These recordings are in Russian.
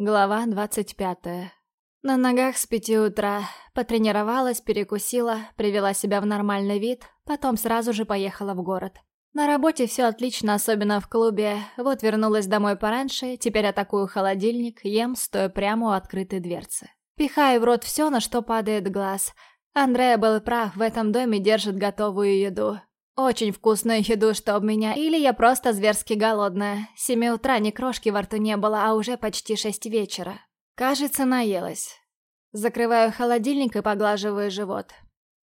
Глава двадцать пятая. На ногах с пяти утра. Потренировалась, перекусила, привела себя в нормальный вид, потом сразу же поехала в город. На работе все отлично, особенно в клубе. Вот вернулась домой пораньше, теперь атакую холодильник, ем, стоя прямо у открытой дверцы. Пихаю в рот все, на что падает глаз. Андрея был прав, в этом доме держит готовую еду. Очень вкусную еду, чтоб меня, или я просто зверски голодная. Семи утра ни крошки во рту не было, а уже почти шесть вечера. Кажется, наелась. Закрываю холодильник и поглаживаю живот.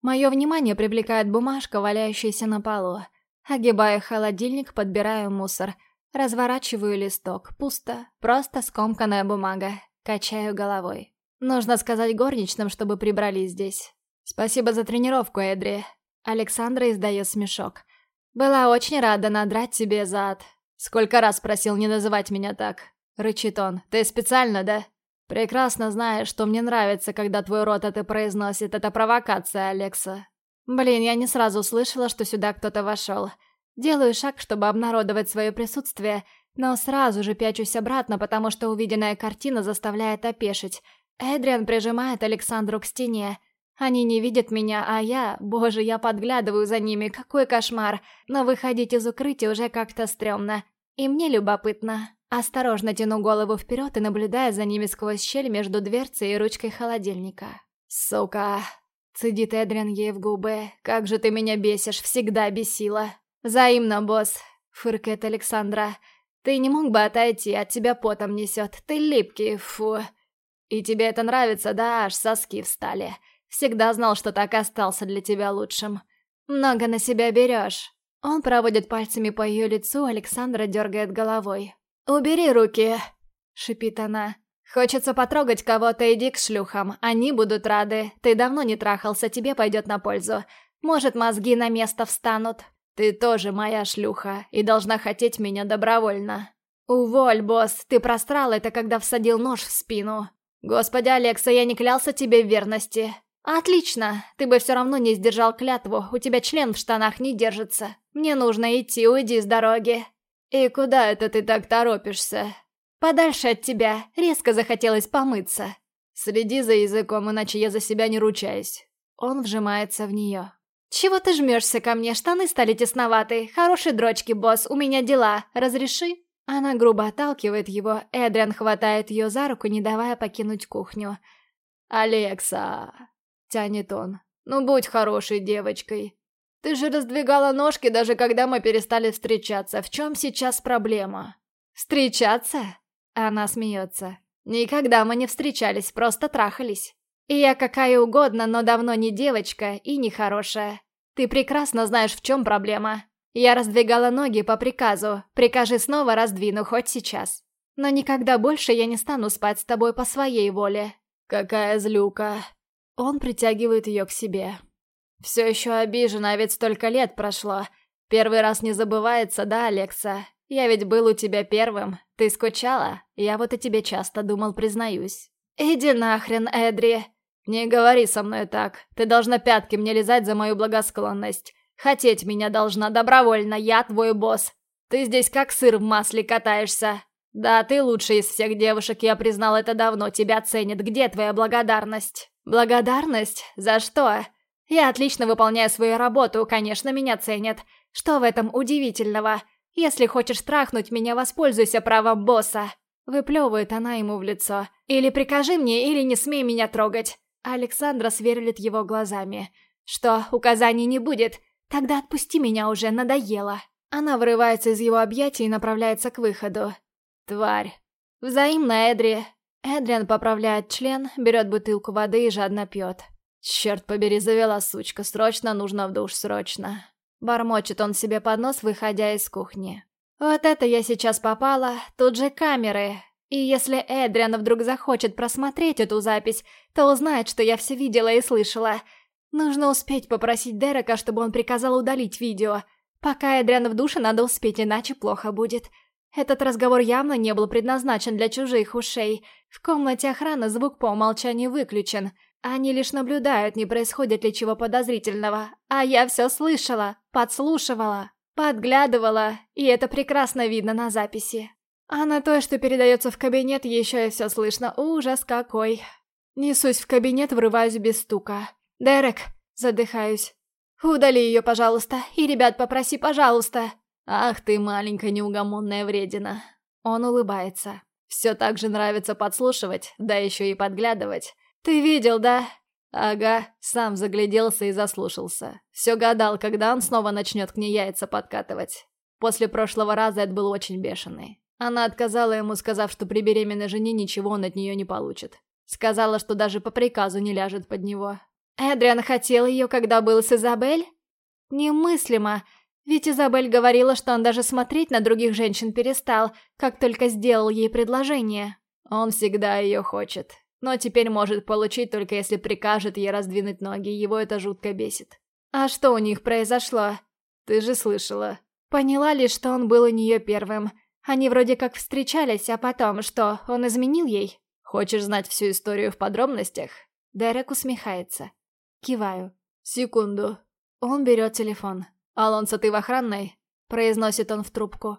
Мое внимание привлекает бумажка, валяющаяся на полу. Огибаю холодильник, подбираю мусор. Разворачиваю листок. Пусто. Просто скомканная бумага. Качаю головой. Нужно сказать горничным, чтобы прибрали здесь. Спасибо за тренировку, Эдри. Александра издает смешок. «Была очень рада надрать тебе зад. Сколько раз просил не называть меня так?» Рычит он. «Ты специально, да?» «Прекрасно знаешь, что мне нравится, когда твой рот это произносит. Это провокация, Алекса». Блин, я не сразу услышала, что сюда кто-то вошел. Делаю шаг, чтобы обнародовать свое присутствие, но сразу же пячусь обратно, потому что увиденная картина заставляет опешить. Эдриан прижимает Александру к стене. Они не видят меня, а я... Боже, я подглядываю за ними, какой кошмар. Но выходить из укрытия уже как-то стрёмно. И мне любопытно. Осторожно тяну голову вперед и наблюдаю за ними сквозь щель между дверцей и ручкой холодильника. «Сука!» — цедит Эдриан ей в губы. «Как же ты меня бесишь, всегда бесила!» «Взаимно, босс!» — фыркает Александра. «Ты не мог бы отойти, от тебя потом несет. Ты липкий, фу!» «И тебе это нравится, да? Аж соски встали!» Всегда знал, что так остался для тебя лучшим. Много на себя берешь. Он проводит пальцами по ее лицу, Александра дергает головой. «Убери руки!» — шипит она. «Хочется потрогать кого-то, иди к шлюхам. Они будут рады. Ты давно не трахался, тебе пойдет на пользу. Может, мозги на место встанут. Ты тоже моя шлюха и должна хотеть меня добровольно». «Уволь, босс, ты прострал это, когда всадил нож в спину. Господи, Алекса, я не клялся тебе в верности. «Отлично! Ты бы все равно не сдержал клятву, у тебя член в штанах не держится. Мне нужно идти, уйди с дороги». «И куда это ты так торопишься?» «Подальше от тебя, резко захотелось помыться». «Следи за языком, иначе я за себя не ручаюсь». Он вжимается в нее. «Чего ты жмешься ко мне? Штаны стали тесноваты. Хорошие дрочки, босс, у меня дела. Разреши?» Она грубо отталкивает его, Эдриан хватает ее за руку, не давая покинуть кухню. «Алекса!» Тянет он. «Ну будь хорошей девочкой. Ты же раздвигала ножки, даже когда мы перестали встречаться. В чем сейчас проблема?» «Встречаться?» Она смеется. «Никогда мы не встречались, просто трахались. И я какая угодно, но давно не девочка и не хорошая. Ты прекрасно знаешь, в чем проблема. Я раздвигала ноги по приказу. Прикажи снова раздвину, хоть сейчас. Но никогда больше я не стану спать с тобой по своей воле». «Какая злюка!» Он притягивает ее к себе. «Все еще обижена, ведь столько лет прошло. Первый раз не забывается, да, Алекса? Я ведь был у тебя первым. Ты скучала? Я вот о тебе часто думал, признаюсь». «Иди нахрен, Эдри!» «Не говори со мной так. Ты должна пятки мне лизать за мою благосклонность. Хотеть меня должна добровольно, я твой босс. Ты здесь как сыр в масле катаешься. Да, ты лучший из всех девушек, я признал это давно, тебя ценят. Где твоя благодарность?» «Благодарность? За что?» «Я отлично выполняю свою работу, конечно, меня ценят. Что в этом удивительного? Если хочешь трахнуть меня, воспользуйся правом босса». Выплевывает она ему в лицо. «Или прикажи мне, или не смей меня трогать». Александра сверлит его глазами. «Что, указаний не будет? Тогда отпусти меня уже, надоело». Она вырывается из его объятий и направляется к выходу. «Тварь». «Взаимно, Эдри. Эдриан поправляет член, берет бутылку воды и жадно пьет. «Черт побери, завела сучка, срочно нужно в душ, срочно!» Бормочет он себе под нос, выходя из кухни. «Вот это я сейчас попала, тут же камеры. И если Эдриан вдруг захочет просмотреть эту запись, то узнает, что я все видела и слышала. Нужно успеть попросить Дерека, чтобы он приказал удалить видео. Пока Эдриан в душе, надо успеть, иначе плохо будет. Этот разговор явно не был предназначен для чужих ушей. В комнате охраны звук по умолчанию выключен. Они лишь наблюдают, не происходит ли чего подозрительного. А я все слышала, подслушивала, подглядывала, и это прекрасно видно на записи. А на то, что передается в кабинет, еще и все слышно. Ужас какой. Несусь в кабинет, врываюсь без стука. «Дерек!» Задыхаюсь. «Удали ее, пожалуйста, и ребят попроси, пожалуйста!» «Ах ты, маленькая неугомонная вредина!» Он улыбается. «Все так же нравится подслушивать, да еще и подглядывать. Ты видел, да?» Ага, сам загляделся и заслушался. Все гадал, когда он снова начнет к ней яйца подкатывать. После прошлого раза это был очень бешеный. Она отказала ему, сказав, что при беременной жене ничего он от нее не получит. Сказала, что даже по приказу не ляжет под него. Эдриан хотел ее, когда был с Изабель? Немыслимо. Ведь Изабель говорила, что он даже смотреть на других женщин перестал, как только сделал ей предложение. Он всегда ее хочет. Но теперь может получить только если прикажет ей раздвинуть ноги, его это жутко бесит. А что у них произошло? Ты же слышала. Поняла ли, что он был у нее первым. Они вроде как встречались, а потом что, он изменил ей? Хочешь знать всю историю в подробностях? Дерек усмехается. Киваю. Секунду. Он берет телефон. «Алонсо, ты в охранной?» Произносит он в трубку.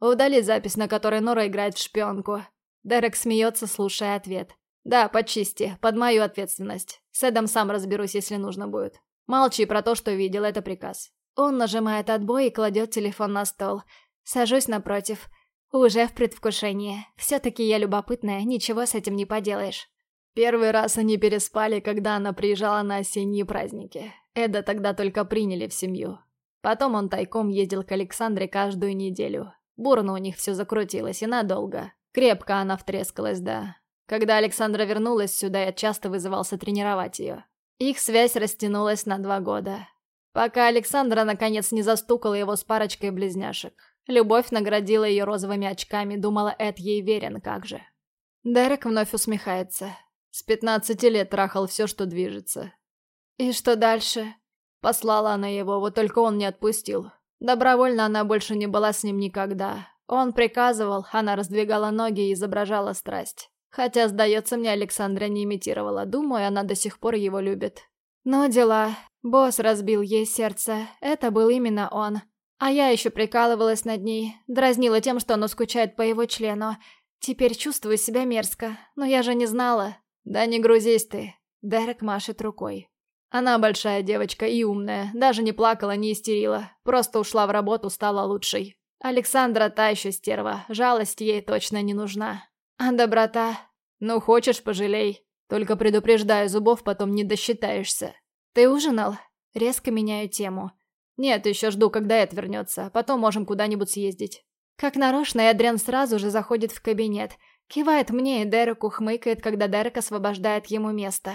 Удали запись, на которой Нора играет в шпионку. Дерек смеется, слушая ответ. «Да, почисти, под мою ответственность. С Эдом сам разберусь, если нужно будет. Молчи про то, что видел, это приказ». Он нажимает отбой и кладет телефон на стол. Сажусь напротив. Уже в предвкушении. Все-таки я любопытная, ничего с этим не поделаешь. Первый раз они переспали, когда она приезжала на осенние праздники. Эда тогда только приняли в семью. Потом он тайком ездил к Александре каждую неделю. Бурно у них все закрутилось и надолго. Крепко она втрескалась, да. Когда Александра вернулась сюда, я часто вызывался тренировать ее. Их связь растянулась на два года. Пока Александра наконец не застукала его с парочкой близняшек. Любовь наградила ее розовыми очками, думала, Эд ей верен, как же. Дерек вновь усмехается. С пятнадцати лет трахал все, что движется. И что дальше? Послала она его, вот только он не отпустил. Добровольно она больше не была с ним никогда. Он приказывал, она раздвигала ноги и изображала страсть. Хотя, сдается мне, Александра не имитировала. Думаю, она до сих пор его любит. Но дела. Босс разбил ей сердце. Это был именно он. А я еще прикалывалась над ней. Дразнила тем, что она скучает по его члену. Теперь чувствую себя мерзко. Но я же не знала. «Да не грузись ты», — Дерек машет рукой. Она большая девочка и умная, даже не плакала, не истерила, просто ушла в работу, стала лучшей. Александра та еще стерва, жалость ей точно не нужна. А доброта? Ну, хочешь, пожалей. Только предупреждаю, зубов потом не досчитаешься. Ты ужинал? Резко меняю тему. Нет, еще жду, когда Эд вернется, потом можем куда-нибудь съездить. Как нарочно, Эдриан сразу же заходит в кабинет — Кивает мне, и Дерек ухмыкает, когда Дерек освобождает ему место.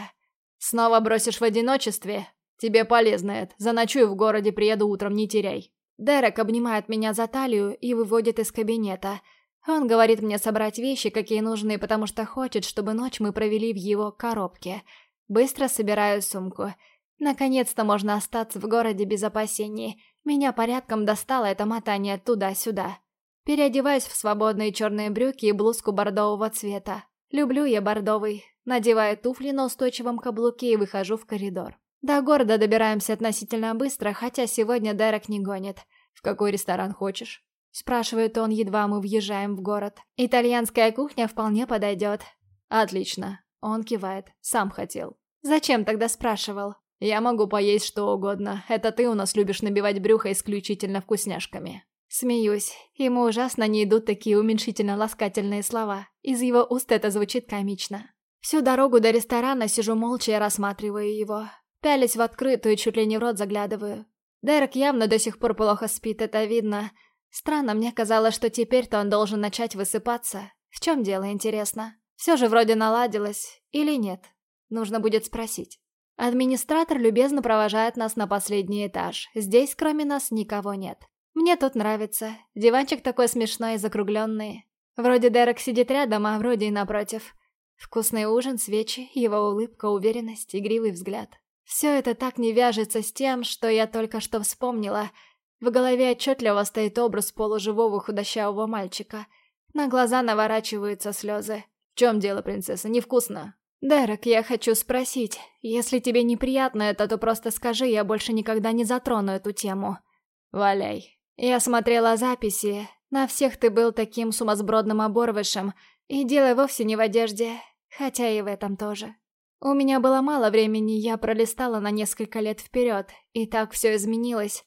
«Снова бросишь в одиночестве? Тебе полезно, Эд. Заночую в городе, приеду утром, не теряй». Дерек обнимает меня за талию и выводит из кабинета. Он говорит мне собрать вещи, какие нужны, потому что хочет, чтобы ночь мы провели в его коробке. Быстро собираю сумку. Наконец-то можно остаться в городе без опасений. Меня порядком достало это мотание туда-сюда. Переодеваюсь в свободные черные брюки и блузку бордового цвета. Люблю я бордовый. Надеваю туфли на устойчивом каблуке и выхожу в коридор. До города добираемся относительно быстро, хотя сегодня Дерек не гонит. «В какой ресторан хочешь?» Спрашивает он, едва мы въезжаем в город. «Итальянская кухня вполне подойдет». «Отлично». Он кивает. «Сам хотел». «Зачем тогда спрашивал?» «Я могу поесть что угодно. Это ты у нас любишь набивать брюхо исключительно вкусняшками». Смеюсь. Ему ужасно не идут такие уменьшительно-ласкательные слова. Из его уст это звучит комично. Всю дорогу до ресторана сижу молча и рассматриваю его. Пялись в открытую, чуть ли не в рот заглядываю. Дерек явно до сих пор плохо спит, это видно. Странно, мне казалось, что теперь-то он должен начать высыпаться. В чем дело, интересно? Все же вроде наладилось. Или нет? Нужно будет спросить. Администратор любезно провожает нас на последний этаж. Здесь, кроме нас, никого нет. Мне тут нравится. Диванчик такой смешной и закругленный. Вроде Дерек сидит рядом, а вроде и напротив. Вкусный ужин, свечи, его улыбка, уверенность, игривый взгляд. Все это так не вяжется с тем, что я только что вспомнила. В голове отчетливо стоит образ полуживого худощавого мальчика. На глаза наворачиваются слезы. «В чем дело, принцесса? Невкусно?» «Дерек, я хочу спросить. Если тебе неприятно это, то просто скажи, я больше никогда не затрону эту тему». «Валяй». Я смотрела записи. На всех ты был таким сумасбродным оборвышем, и дело вовсе не в одежде, хотя и в этом тоже. У меня было мало времени, я пролистала на несколько лет вперед, и так все изменилось.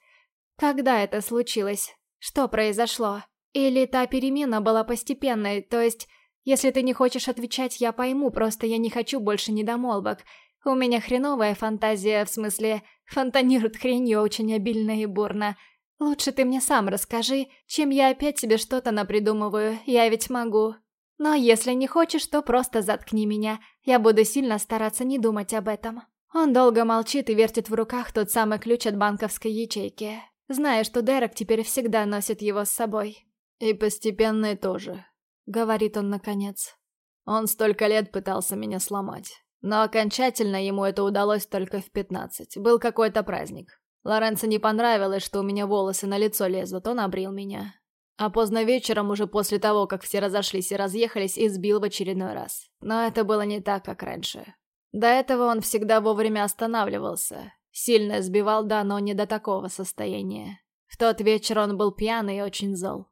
Когда это случилось? Что произошло? Или та перемена была постепенной, то есть, если ты не хочешь отвечать, я пойму, просто я не хочу больше недомолвок. У меня хреновая фантазия, в смысле, фонтанирует хренью очень обильно и бурно. Лучше ты мне сам расскажи, чем я опять себе что-то напридумываю, я ведь могу. Но если не хочешь, то просто заткни меня, я буду сильно стараться не думать об этом. Он долго молчит и вертит в руках тот самый ключ от банковской ячейки зная, что Дерек теперь всегда носит его с собой. «И постепенный тоже», — говорит он наконец. «Он столько лет пытался меня сломать. Но окончательно ему это удалось только в пятнадцать. Был какой-то праздник. Лоренцо не понравилось, что у меня волосы на лицо лезут, он обрил меня. А поздно вечером, уже после того, как все разошлись и разъехались, избил в очередной раз. Но это было не так, как раньше. До этого он всегда вовремя останавливался, Сильно сбивал, да, но не до такого состояния. В тот вечер он был пьяный и очень зол.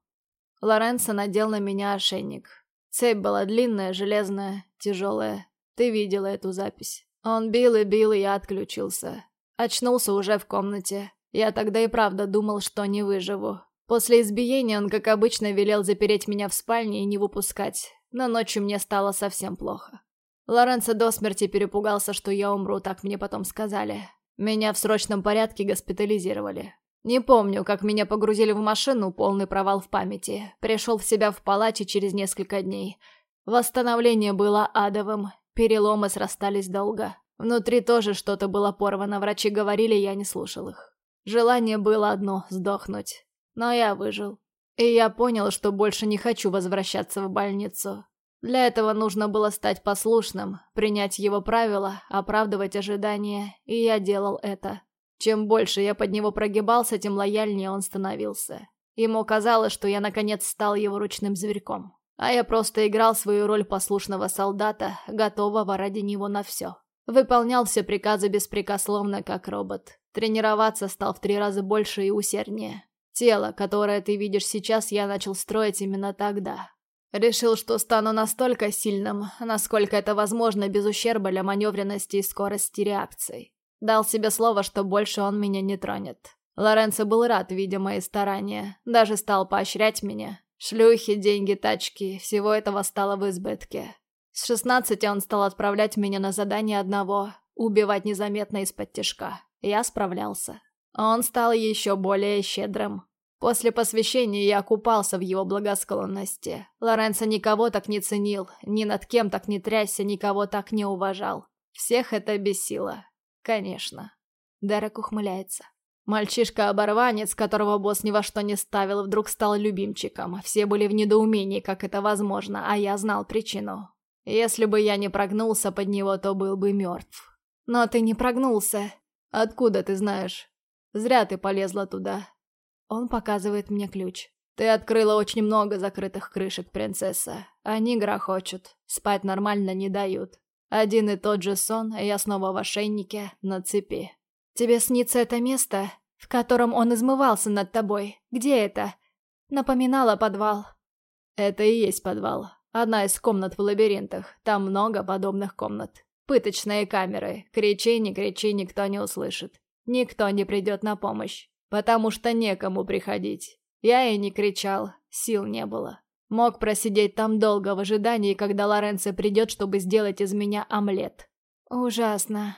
Лоренцо надел на меня ошейник. Цепь была длинная, железная, тяжелая. Ты видела эту запись. Он бил и бил, и я отключился. Очнулся уже в комнате. Я тогда и правда думал, что не выживу. После избиения он, как обычно, велел запереть меня в спальне и не выпускать. Но ночью мне стало совсем плохо. Лоренцо до смерти перепугался, что я умру, так мне потом сказали. Меня в срочном порядке госпитализировали. Не помню, как меня погрузили в машину, полный провал в памяти. Пришел в себя в палате через несколько дней. Восстановление было адовым, переломы срастались долго. Внутри тоже что-то было порвано, врачи говорили, я не слушал их. Желание было одно — сдохнуть. Но я выжил. И я понял, что больше не хочу возвращаться в больницу. Для этого нужно было стать послушным, принять его правила, оправдывать ожидания, и я делал это. Чем больше я под него прогибался, тем лояльнее он становился. Ему казалось, что я наконец стал его ручным зверьком. А я просто играл свою роль послушного солдата, готового ради него на все. Выполнял все приказы беспрекословно, как робот. Тренироваться стал в три раза больше и усерднее. Тело, которое ты видишь сейчас, я начал строить именно тогда, Решил, что стану настолько сильным, насколько это возможно без ущерба для маневренности и скорости реакций. Дал себе слово, что больше он меня не тронет. Лоренцо был рад, видя мои старания. Даже стал поощрять меня. Шлюхи, деньги, тачки, всего этого стало в избытке. С шестнадцати он стал отправлять меня на задание одного – убивать незаметно из-под тяжка. Я справлялся. Он стал еще более щедрым. После посвящения я купался в его благосклонности. Лоренцо никого так не ценил, ни над кем так не трясся, никого так не уважал. Всех это бесило. Конечно. Дерек ухмыляется. Мальчишка-оборванец, которого босс ни во что не ставил, вдруг стал любимчиком. Все были в недоумении, как это возможно, а я знал причину. Если бы я не прогнулся под него, то был бы мертв. Но ты не прогнулся. Откуда ты знаешь? Зря ты полезла туда. Он показывает мне ключ. «Ты открыла очень много закрытых крышек, принцесса. Они грохочут. Спать нормально не дают. Один и тот же сон, и я снова в ошейнике, на цепи. Тебе снится это место, в котором он измывался над тобой? Где это?» Напоминала подвал. «Это и есть подвал. Одна из комнат в лабиринтах. Там много подобных комнат. Пыточные камеры. Кричи, не кричи, никто не услышит. Никто не придет на помощь потому что некому приходить. Я и не кричал, сил не было. Мог просидеть там долго в ожидании, когда Лоренцо придет, чтобы сделать из меня омлет. Ужасно.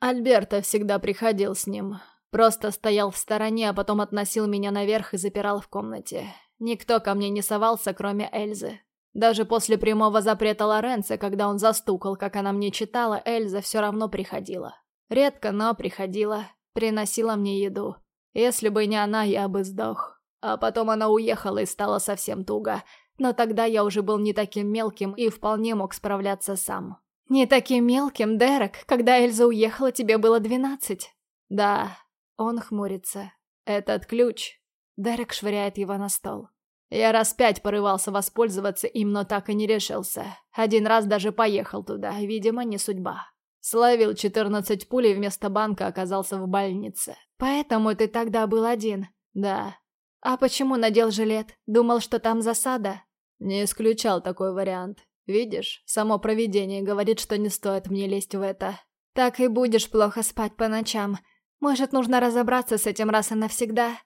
Альберто всегда приходил с ним. Просто стоял в стороне, а потом относил меня наверх и запирал в комнате. Никто ко мне не совался, кроме Эльзы. Даже после прямого запрета Лоренцо, когда он застукал, как она мне читала, Эльза все равно приходила. Редко, но приходила. Приносила мне еду. Если бы не она, я бы сдох. А потом она уехала и стало совсем туго. Но тогда я уже был не таким мелким и вполне мог справляться сам. «Не таким мелким, Дерек. Когда Эльза уехала, тебе было двенадцать». «Да». Он хмурится. «Этот ключ». Дерек швыряет его на стол. Я раз пять порывался воспользоваться им, но так и не решился. Один раз даже поехал туда, видимо, не судьба. Словил 14 пулей вместо банка, оказался в больнице. Поэтому ты тогда был один. Да. А почему надел жилет? Думал, что там засада? Не исключал такой вариант. Видишь, само провидение говорит, что не стоит мне лезть в это. Так и будешь плохо спать по ночам. Может, нужно разобраться с этим раз и навсегда?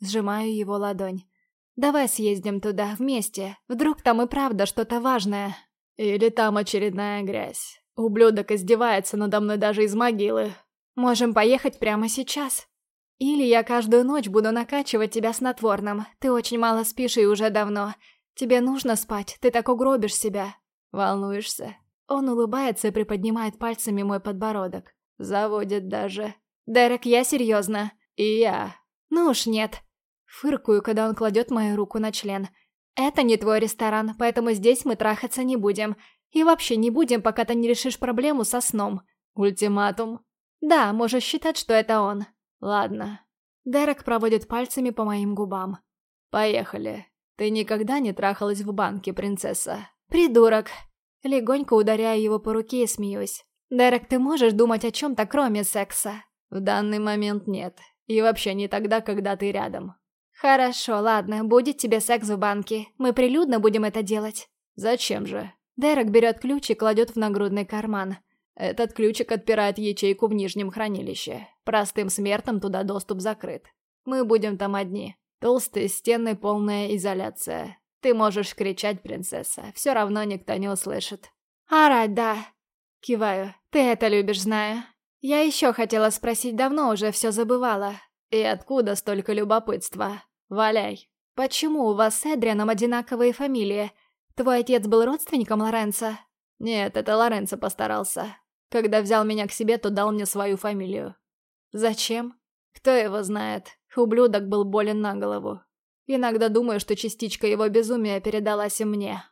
Сжимаю его ладонь. Давай съездим туда, вместе. Вдруг там и правда что-то важное. Или там очередная грязь. Ублюдок издевается надо мной даже из могилы. Можем поехать прямо сейчас. Или я каждую ночь буду накачивать тебя снотворным. Ты очень мало спишь и уже давно. Тебе нужно спать, ты так угробишь себя. Волнуешься? Он улыбается и приподнимает пальцами мой подбородок. Заводит даже. Дерек, я серьезно. И я. Ну уж нет. Фыркую, когда он кладет мою руку на член. Это не твой ресторан, поэтому здесь мы трахаться не будем. И вообще не будем, пока ты не решишь проблему со сном. Ультиматум? Да, можешь считать, что это он. Ладно. Дерек проводит пальцами по моим губам. Поехали. Ты никогда не трахалась в банке, принцесса? Придурок. Легонько ударяю его по руке и смеюсь. Дерек, ты можешь думать о чем-то, кроме секса? В данный момент нет. И вообще не тогда, когда ты рядом. Хорошо, ладно, будет тебе секс в банке. Мы прилюдно будем это делать. Зачем же? Дерек берет ключ и кладет в нагрудный карман. Этот ключик отпирает ячейку в нижнем хранилище. Простым смертным туда доступ закрыт. Мы будем там одни. Толстые стены, полная изоляция. Ты можешь кричать, принцесса, все равно никто не услышит. Орать, да. Киваю. Ты это любишь, знаю. Я еще хотела спросить, давно уже все забывала. И откуда столько любопытства? Валяй. Почему у вас с Эдрианом одинаковые фамилии? Твой отец был родственником Лоренца? Нет, это Лоренцо постарался. Когда взял меня к себе, то дал мне свою фамилию. Зачем? Кто его знает. Ублюдок был болен на голову. Иногда думаю, что частичка его безумия передалась и мне.